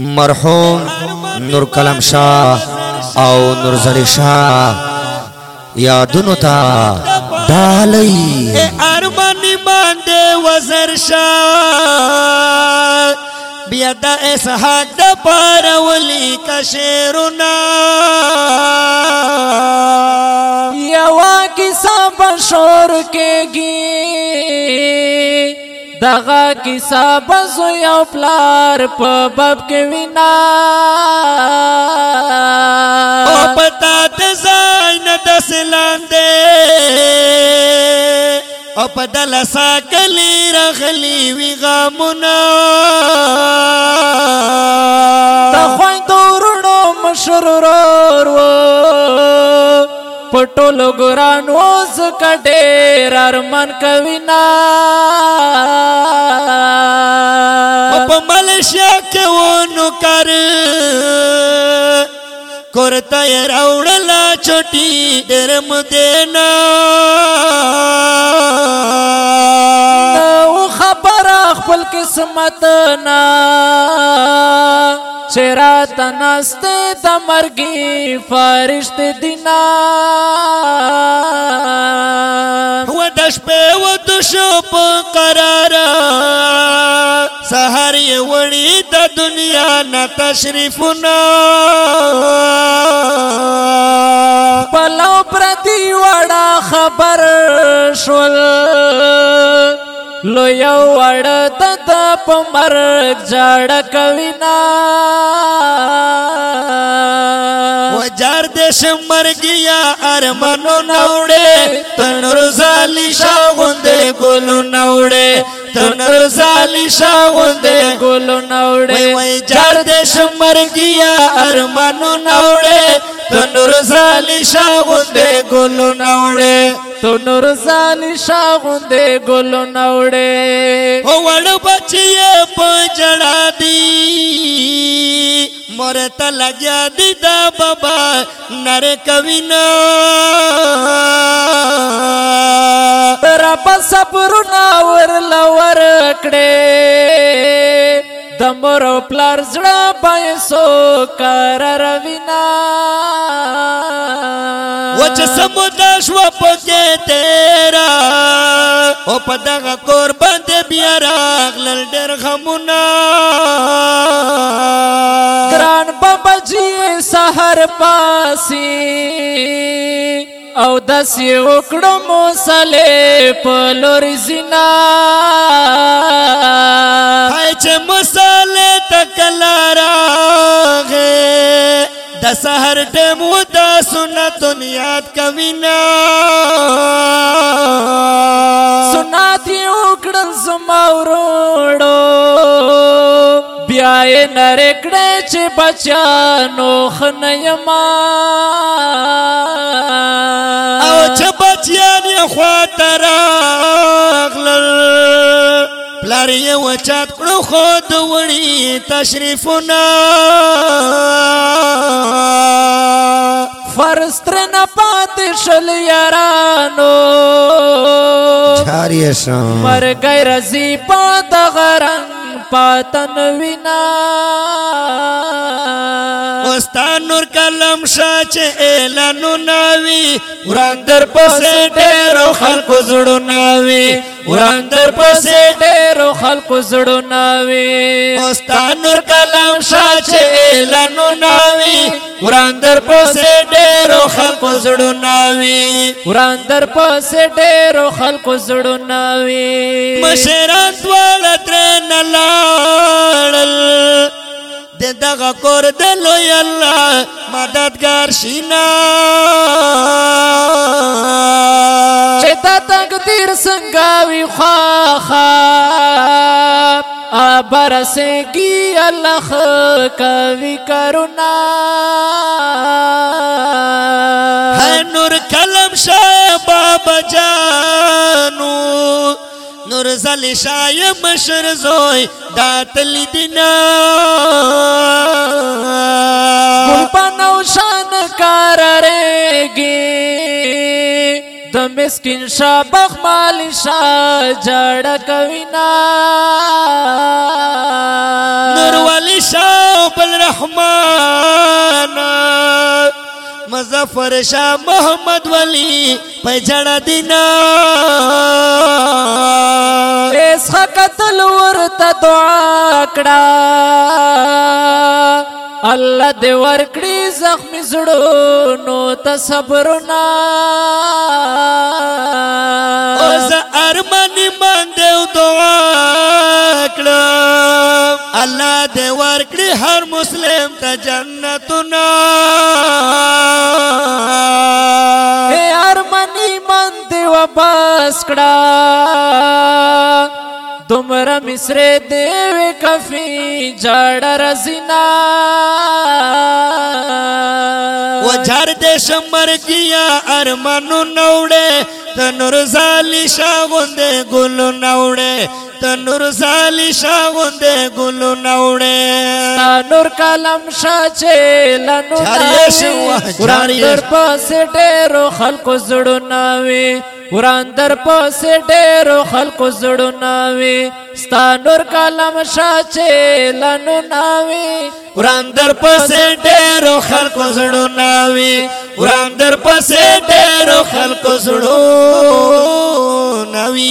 مرحوم نور کلم شاه او نور زړی شاه یادونو تا دالی ارمانی باندې وزر شاه بیا د اسحاق د پرولي کا شیرنا یوا کیسه بشور کېږي دغه کیسه بزو یو پلار په باب کې وینا او پتا ته زاین د سلام دې او په دل ساکلی رغلی وی غامنا د خوین دورونو مشرور ورو پټو لګران اوس کډېر ارمان کوي نا په ملشیا کې ونو کر کورته راوړل چټي ډېر مده نا خبر خپل قسمت نا چرات نست د مرګي فرشت دینا هو د شپې و د شپ قرار سحر وړي د دنیا نه تشریفنا پلو پرتی وړه خبر لو یو وړ ته په مرګ جړ کوینا پردیش مرګیا ارمنو نوړې تنور زالی شاوندې ګلو نوړې تنور زالی شاوندې ګلو نوړې وای جار دیش مرګیا ارمنو نوړې تنور زالی شاوندې ګلو نوړې تنور زالی شاوندې ګلو نوړې او وړ بچي په مورت لگیا دی دا بابا نر کوینا رب صبر ناور لور کړې د مور پلار زړه پیسو کار روینا وچ سمودا شو پکې تیرا او په دغه کور باندې بیا راغلل ډېر غمونه داسي او داسي وکړم صلی په لور زنا هاي چې مصلی تکلارا غه د سحر ټیم د سنت یاد کوینا سنت یو کړل زما وروړو چای نرکړې چې بچانو خنیما او چې بچیان یې خوا تراغلل پلار یې وچات کړو خو د وړي تشریفونه فرستر نه پات شل یارانو چاریشم مرګ رزي پات غران پاتن وینا ستا نور کلم شا چې اعلانو ناوي وران در پسې ډېر خلکو زړو ناوي وران در پسې ډېر خلکو زړو ناوي ستا نور کلم شا چې اعلانو ناوي وران در پسې ډېر خلکو زړو ناوي وران در پسې ډېر خلکو زړو ناوي مشران ټول تر نه لاړ دغه کور د لوی الله مددگار شینا چې تا تقدیر څنګه وی خواخا برسېږي الله کوي کرونا هنور کلم شه بابا جان زل شای مشر زوی دا تل دینا قربان او شان کار رېږي د مسكين شابخ مال شا جړ کوینا نور ولی شاه بل رحمان مظفر شاہ محمد ولی پیجڑ دینا اس قتل ورته دعا کړه الله دې ورکړي زخمي زړو نو ته صبرنا اوس ارمني باندې دعا الله دې ورکړي هر مسلم ته جنتنا اے ارمنی من دې وباس کړه دومره مصر دې کفي جړ رزنا و جړ دې شمر کیا ارمنو نوړه تنور زالی شاغوند ګل نوړې تنور زالی شاغوند ګل نوړې تنور کلم شاچې لنو قران پر پاسټه رو خلق زړو ناوي وران در پسې ډېر خلکو زړو ناوي ستا نور کلم شاچه لنو ناوي وران در پسې ډېر خلکو زړو ناوي وران در پسې ډېر خلکو زړو ناوي